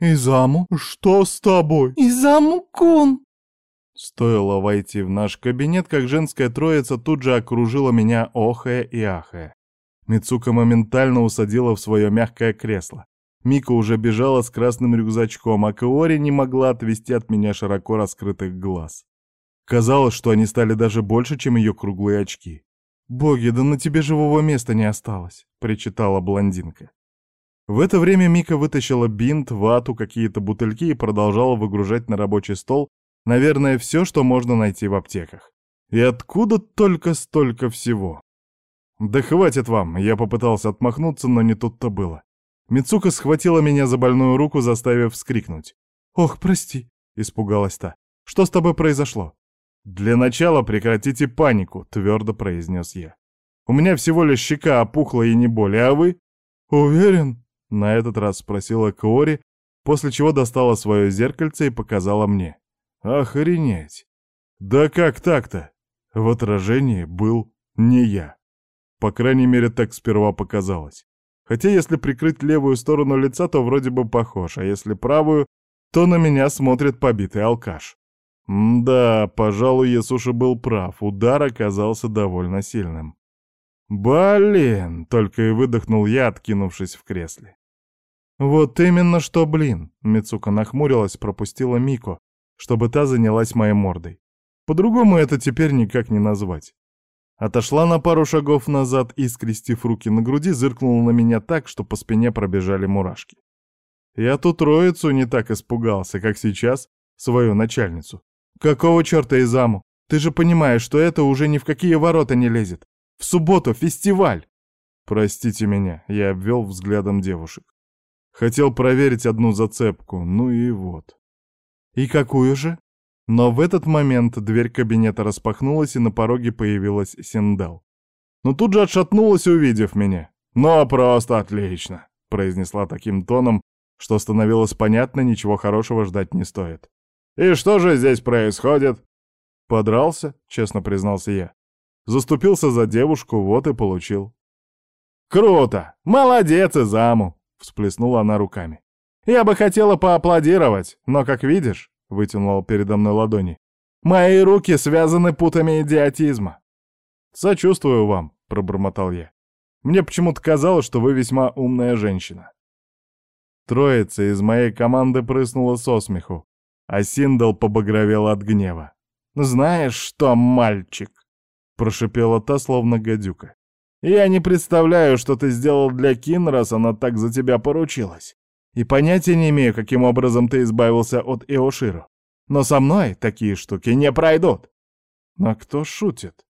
«Изаму, что с тобой?» «Изаму-кун!» Стоило войти в наш кабинет, как женская троица тут же окружила меня охая и ахая. Мицука моментально усадила в свое мягкое кресло. Мика уже бежала с красным рюкзачком, а Каори не могла отвести от меня широко раскрытых глаз. Казалось, что они стали даже больше, чем ее круглые очки. «Боги, да на тебе живого места не осталось», — причитала блондинка. В это время Мика вытащила бинт, вату, какие-то бутыльки и продолжала выгружать на рабочий стол, наверное, все, что можно найти в аптеках. И откуда только столько всего? «Да хватит вам!» — я попытался отмахнуться, но не тут-то было. Мицука схватила меня за больную руку, заставив вскрикнуть. «Ох, прости!» — испугалась та. «Что с тобой произошло?» «Для начала прекратите панику», — твердо произнес я. «У меня всего лишь щека опухла и не более, а вы?» «Уверен?» На этот раз спросила Кори, после чего достала свое зеркальце и показала мне. Охренеть! Да как так-то? В отражении был не я. По крайней мере, так сперва показалось. Хотя если прикрыть левую сторону лица, то вроде бы похож, а если правую, то на меня смотрит побитый алкаш. Да, пожалуй, Ясуши был прав, удар оказался довольно сильным. «Блин!» — только и выдохнул я, откинувшись в кресле. «Вот именно что, блин!» — Мицука нахмурилась, пропустила Мико, чтобы та занялась моей мордой. По-другому это теперь никак не назвать. Отошла на пару шагов назад и, скрестив руки на груди, зыркнула на меня так, что по спине пробежали мурашки. Я тут троицу не так испугался, как сейчас свою начальницу. «Какого черта Изаму? Ты же понимаешь, что это уже ни в какие ворота не лезет. В субботу фестиваль!» «Простите меня», — я обвел взглядом девушек. Хотел проверить одну зацепку, ну и вот. И какую же? Но в этот момент дверь кабинета распахнулась, и на пороге появилась Синдал. Но тут же отшатнулась, увидев меня. «Ну, просто отлично!» — произнесла таким тоном, что становилось понятно, ничего хорошего ждать не стоит. «И что же здесь происходит?» «Подрался», — честно признался я. «Заступился за девушку, вот и получил». «Круто! Молодец, Изаму!» — всплеснула она руками. «Я бы хотела поаплодировать, но, как видишь, — вытянула передо мной ладони, — мои руки связаны путами идиотизма». «Сочувствую вам», — пробормотал я. «Мне почему-то казалось, что вы весьма умная женщина». Троица из моей команды прыснула со смеху, а Синдал побагровел от гнева. «Знаешь что, мальчик?» — прошипела та, словно гадюка. Я не представляю, что ты сделал для Кин, раз она так за тебя поручилась. И понятия не имею, каким образом ты избавился от Иоширу. Но со мной такие штуки не пройдут. Но кто шутит?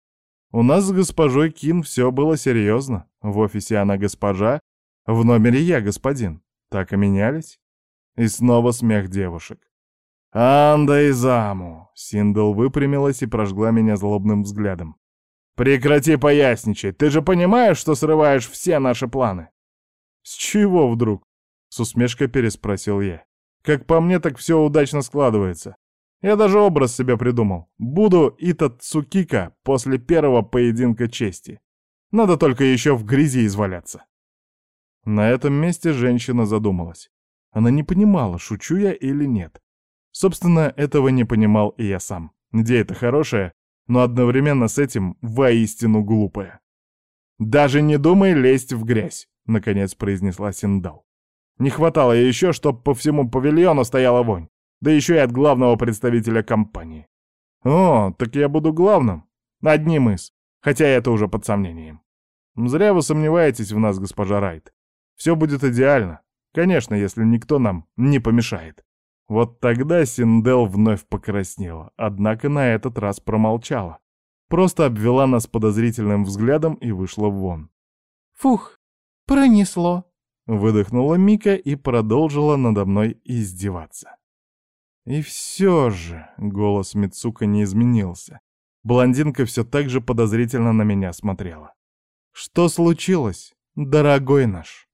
У нас с госпожой Кин все было серьезно. В офисе она госпожа, в номере я господин. Так и менялись. И снова смех девушек. «Анда и Заму!» Синдл выпрямилась и прожгла меня злобным взглядом. «Прекрати паясничать, ты же понимаешь, что срываешь все наши планы?» «С чего вдруг?» — с усмешкой переспросил я. «Как по мне, так все удачно складывается. Я даже образ себе придумал. Буду Ита Цукика после первого поединка чести. Надо только еще в грязи изваляться». На этом месте женщина задумалась. Она не понимала, шучу я или нет. Собственно, этого не понимал и я сам. Где это хорошее, но одновременно с этим воистину глупая. «Даже не думай лезть в грязь», — наконец произнесла Синдал. «Не хватало еще, чтоб по всему павильону стояла вонь, да еще и от главного представителя компании». «О, так я буду главным. Одним из, хотя это уже под сомнением». «Зря вы сомневаетесь в нас, госпожа Райт. Все будет идеально. Конечно, если никто нам не помешает». Вот тогда Синдел вновь покраснела, однако на этот раз промолчала. Просто обвела нас подозрительным взглядом и вышла вон. «Фух, пронесло», — выдохнула Мика и продолжила надо мной издеваться. И все же голос Мицука не изменился. Блондинка все так же подозрительно на меня смотрела. «Что случилось, дорогой наш?»